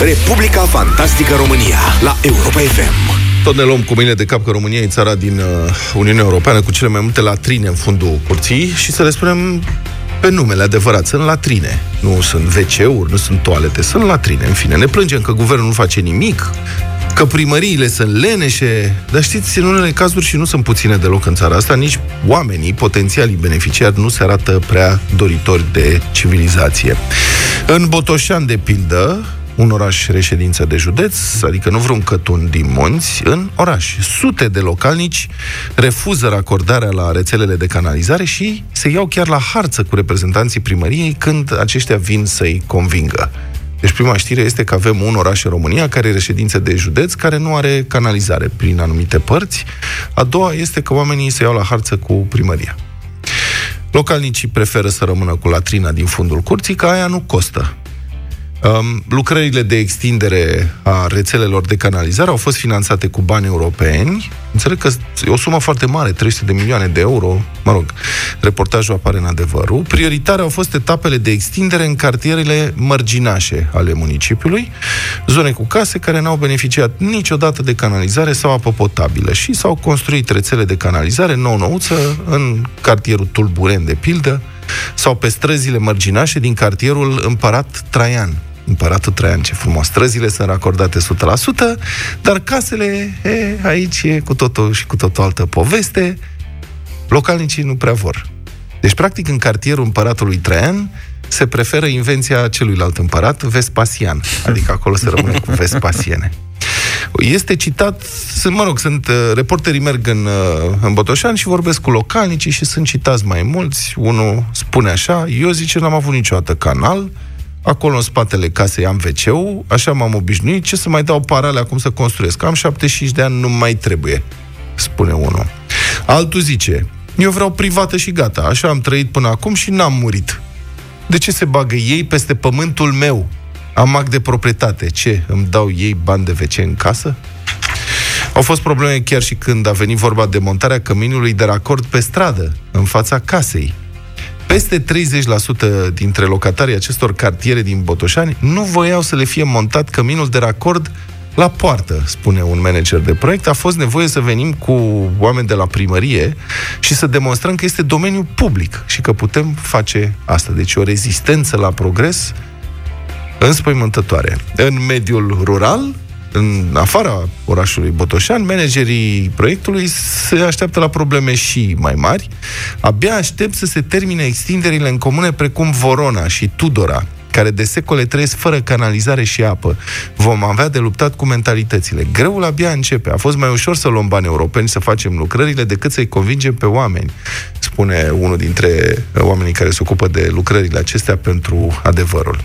Republica Fantastică România la Europa FM. Tot ne luăm cu mâine de cap că România e țara din uh, Uniunea Europeană cu cele mai multe latrine în fundul curții și să le spunem pe numele adevărat. Sunt latrine. Nu sunt WC-uri, nu sunt toalete, sunt latrine. În fine, ne plângem că guvernul nu face nimic, că primăriile sunt leneșe, dar știți, în unele cazuri și nu sunt puține deloc în țara asta, nici oamenii, potențialii beneficiari, nu se arată prea doritori de civilizație. În Botoșan, de pildă, un oraș reședință de județ, adică nu vreun cătun din munți, în oraș. Sute de localnici refuză racordarea la rețelele de canalizare și se iau chiar la harță cu reprezentanții primăriei când aceștia vin să-i convingă. Deci prima știre este că avem un oraș în România care e reședință de județ, care nu are canalizare prin anumite părți. A doua este că oamenii se iau la harță cu primăria. Localnicii preferă să rămână cu latrina din fundul curții, că aia nu costă. Um, lucrările de extindere a rețelelor de canalizare au fost finanțate cu bani europeni. Înțeleg că e o sumă foarte mare, 300 de milioane de euro. Mă rog, reportajul apare în adevărul. Prioritare au fost etapele de extindere în cartierele mărginașe ale municipiului, zone cu case care n-au beneficiat niciodată de canalizare sau apă potabilă și s-au construit rețele de canalizare nou-nouță în cartierul Tulburen, de pildă, sau pe străzile mărginașe din cartierul Împărat Traian, Împăratul Traian, ce frumos. Străzile sunt racordate 100%, dar casele, e, aici e cu totul și cu totul altă poveste. Localnicii nu prea vor. Deci, practic, în cartierul Împăratului Traian se preferă invenția celuilalt împărat, Vespasian. Adică acolo se rămâne cu Vespasiene. Este citat, sunt, mă rog, sunt uh, reporterii merg în, uh, în Botoșan și vorbesc cu localnicii și sunt citați mai mulți. Unul spune așa, eu zice, n-am avut niciodată canal, acolo în spatele casei am wc așa m-am obișnuit, ce să mai dau parale acum să construiesc? Am 75 de ani, nu mai trebuie, spune unul. Altul zice, eu vreau privată și gata, așa am trăit până acum și n-am murit. De ce se bagă ei peste pământul meu? Am act de proprietate. Ce? Îmi dau ei bani de WC în casă? Au fost probleme chiar și când a venit vorba de montarea căminului de racord pe stradă, în fața casei. Peste 30% dintre locatarii acestor cartiere din Botoșani nu voiau să le fie montat căminul de racord la poartă, spune un manager de proiect. A fost nevoie să venim cu oameni de la primărie și să demonstrăm că este domeniu public și că putem face asta. Deci o rezistență la progres înspăimântătoare. În mediul rural, în afara orașului Botoșan, managerii proiectului se așteaptă la probleme și mai mari. Abia aștept să se termine extinderile în comune precum Vorona și Tudora, care de secole trăiesc fără canalizare și apă. Vom avea de luptat cu mentalitățile. Greul abia începe. A fost mai ușor să luăm bani europeni să facem lucrările decât să-i convingem pe oameni, spune unul dintre oamenii care se ocupă de lucrările acestea pentru adevărul.